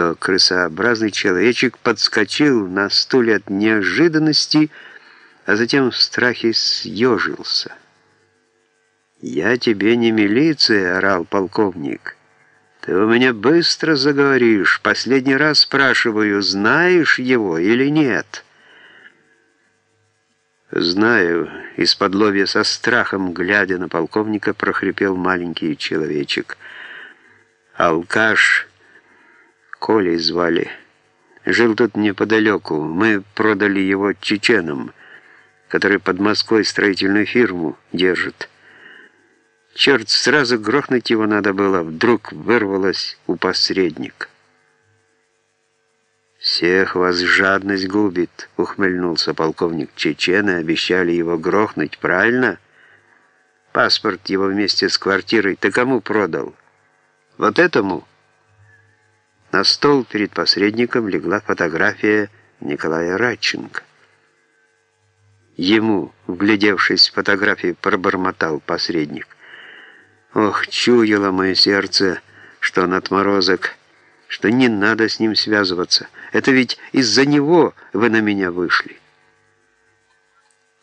что крысообразный человечек подскочил на стуле от неожиданности, а затем в страхе съежился. «Я тебе не милиция», — орал полковник. «Ты у меня быстро заговоришь. Последний раз спрашиваю, знаешь его или нет?» «Знаю», — из-под лобья со страхом, глядя на полковника, прохрипел маленький человечек. «Алкаш, Колей звали. Жил тут неподалеку. Мы продали его чеченам, который под Москвой строительную фирму держит. Черт, сразу грохнуть его надо было, вдруг вырвалось у посредника. «Всех вас жадность губит», — ухмыльнулся полковник Чечена, обещали его грохнуть, правильно? Паспорт его вместе с квартирой ты кому продал? Вот этому?» На стол перед посредником легла фотография Николая Радченко. Ему, вглядевшись в фотографию, пробормотал посредник. «Ох, чуяло мое сердце, что он отморозок, что не надо с ним связываться». Это ведь из-за него вы на меня вышли.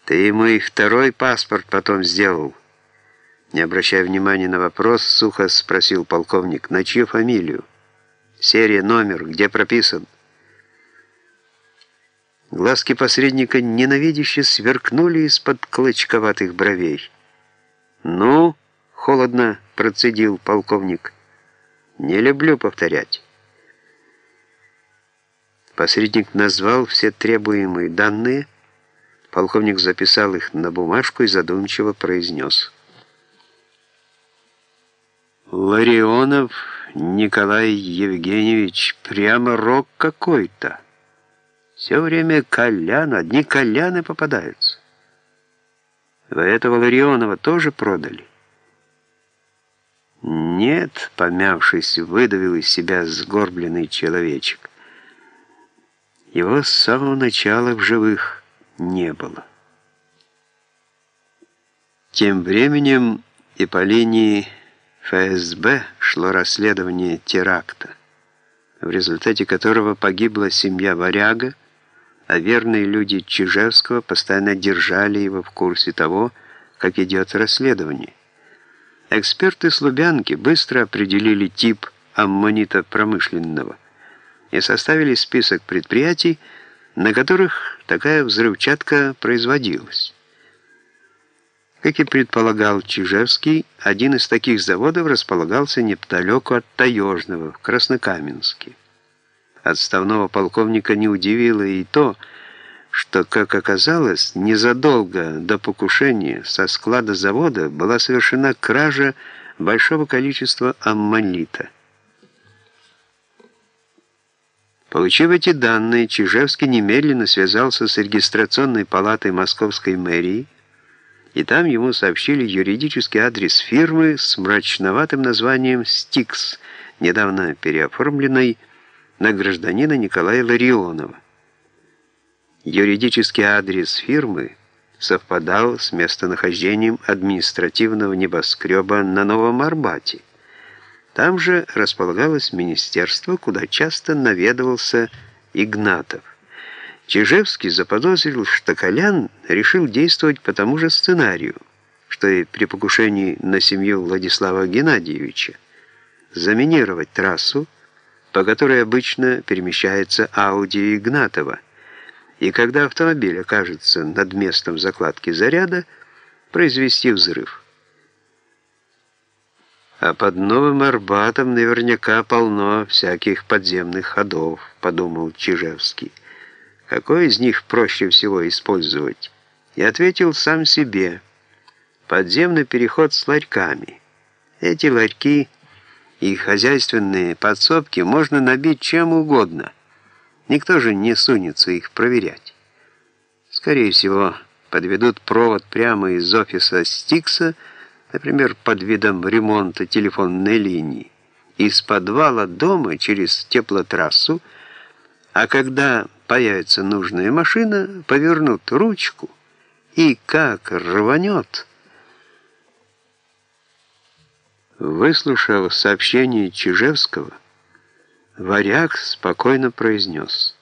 Ты ему и второй паспорт потом сделал. Не обращая внимания на вопрос, сухо спросил полковник, на чью фамилию? Серия, номер, где прописан? Глазки посредника ненавидяще сверкнули из-под клочковатых бровей. «Ну?» — холодно процедил полковник. «Не люблю повторять». Посредник назвал все требуемые данные, полковник записал их на бумажку и задумчиво произнес. «Ларионов Николай Евгеньевич, прямо рок какой-то. Все время колян, одни коляны попадаются. Вы этого Ларионова тоже продали?» «Нет», — помявшись, выдавил из себя сгорбленный человечек. Его с самого начала в живых не было. Тем временем и по линии ФСБ шло расследование теракта, в результате которого погибла семья Варяга, а верные люди Чижевского постоянно держали его в курсе того, как идет расследование. Эксперты с быстро определили тип аммонита промышленного – и составили список предприятий, на которых такая взрывчатка производилась. Как и предполагал Чижевский, один из таких заводов располагался неподалеку от Таежного, в Краснокаменске. Отставного полковника не удивило и то, что, как оказалось, незадолго до покушения со склада завода была совершена кража большого количества аммонита. Получив эти данные, Чижевский немедленно связался с регистрационной палатой Московской мэрии, и там ему сообщили юридический адрес фирмы с мрачноватым названием «Стикс», недавно переоформленной на гражданина Николая Ларионова. Юридический адрес фирмы совпадал с местонахождением административного небоскреба на Новом Арбате. Там же располагалось министерство, куда часто наведывался Игнатов. Чижевский заподозрил, что Колян решил действовать по тому же сценарию, что и при покушении на семью Владислава Геннадьевича, заминировать трассу, по которой обычно перемещается Ауди Игнатова, и когда автомобиль окажется над местом закладки заряда, произвести взрыв. А под Новым Арбатом наверняка полно всяких подземных ходов, подумал Чижевский. Какой из них проще всего использовать? И ответил сам себе. Подземный переход с ларьками. Эти ларьки и хозяйственные подсобки можно набить чем угодно. Никто же не сунется их проверять. Скорее всего, подведут провод прямо из офиса Стикса, например, под видом ремонта телефонной линии, из подвала дома через теплотрассу, а когда появится нужная машина, повернут ручку и как рванет. Выслушав сообщение Чижевского, Варяг спокойно произнес.